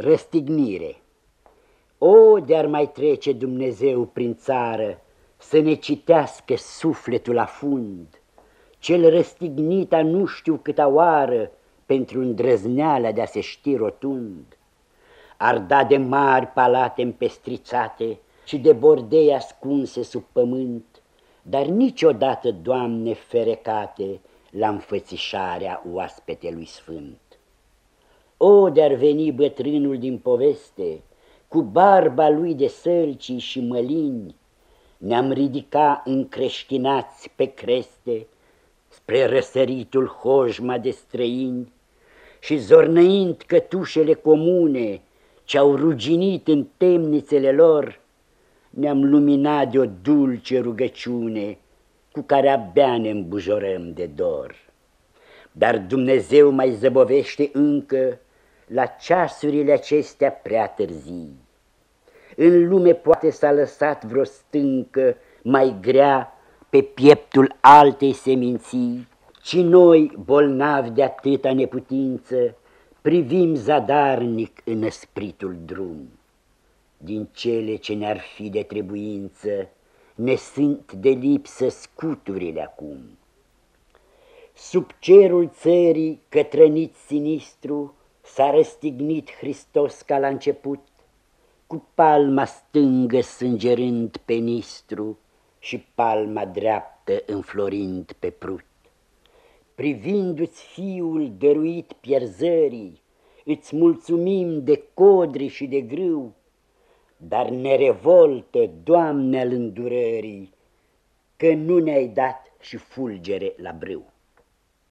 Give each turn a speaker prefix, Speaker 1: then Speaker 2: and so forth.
Speaker 1: Răstignire. O, de-ar mai trece Dumnezeu prin țară Să ne citească sufletul la fund. Cel răstignit a nu știu câta oară Pentru îndrăzneala de a se ști rotund. Ar da de mari palate împestrițate Și de bordei ascunse sub pământ Dar niciodată, Doamne ferecate, La înfățișarea oaspetelui sfânt. O, de-ar veni bătrânul din poveste, Cu barba lui de sălci și mălini, Ne-am ridica încreștinați pe creste Spre răsăritul hojma de străini Și zornăind cătușele comune Ce-au ruginit în temnițele lor, Ne-am luminat de o dulce rugăciune Cu care abia ne îmbujorăm de dor. Dar Dumnezeu mai zăbovește încă la ceasurile acestea prea târzii. În lume poate s-a lăsat vreo stâncă mai grea pe pieptul altei seminții, ci noi, bolnavi de atâta neputință, privim zadarnic în spritul drum. Din cele ce ne-ar fi de trebuință, ne sunt de lipsă scuturile acum. Sub cerul țării, cătrănit sinistru, S-a răstignit Hristos ca la început, Cu palma stângă sângerând pe nistru Și palma dreaptă înflorind pe prut. Privindu-ți Fiul dăruit pierzării, Îți mulțumim de codri și de grâu, Dar ne revoltă, Doamne al îndurării, Că nu ne-ai dat și fulgere la brâu.